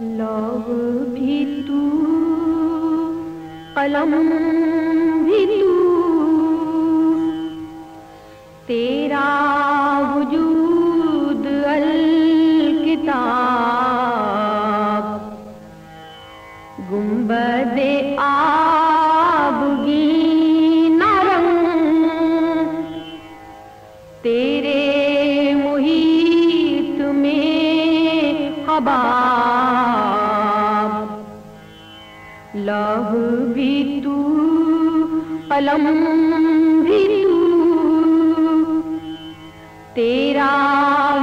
لوگ بھی تو قلم بھی تو۔ تیرے میں حباب لوح بھی تو قلم بھی تو۔ تیرا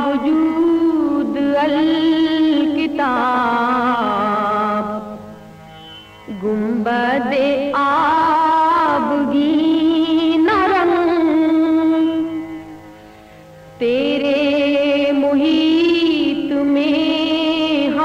وجود الکتاب۔ گنبد آبگی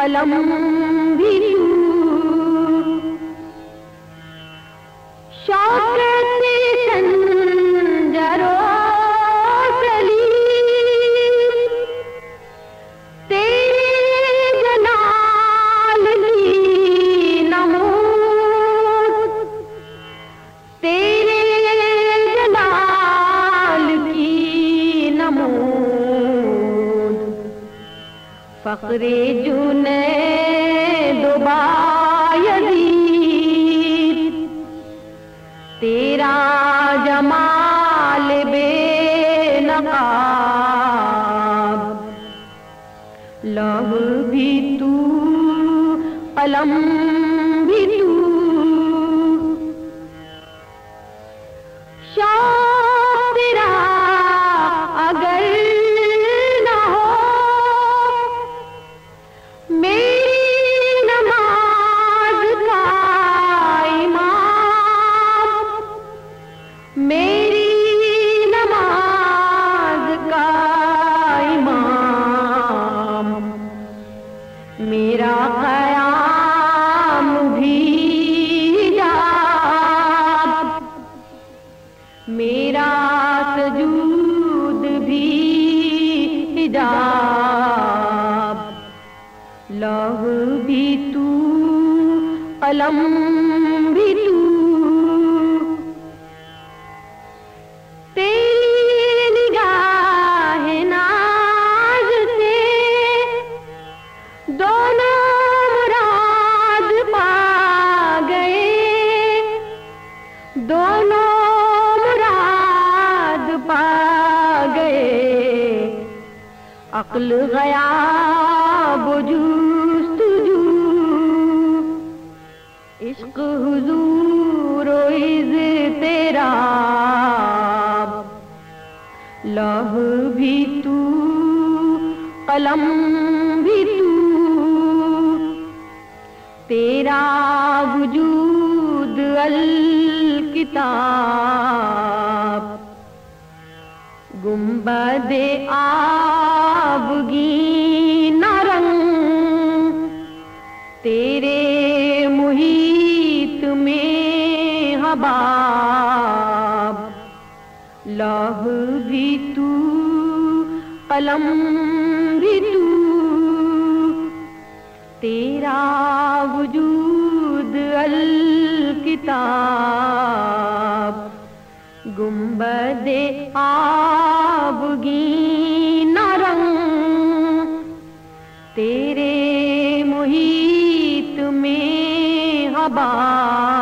قلم فقر جن دوبایدید تیرا جمال بے نقاب۔ لوح بھی تو قلم قلم بھی تو تیری نگاہ ناز سے دونوں مراد پا گئے۔ دونوں مراد پا گئے۔ عقل گیا بجوستجو عشق، حضور و عز تیرا۔ لوح بھی تو، قلم بھی تو۔ تیرا وجود الکتاب۔ گنبد آبگی میں حباب بھی تو، قلم بھی تو، تیرا وجود الکتاب، گنبد آبگی نرم تیرے محیط وبا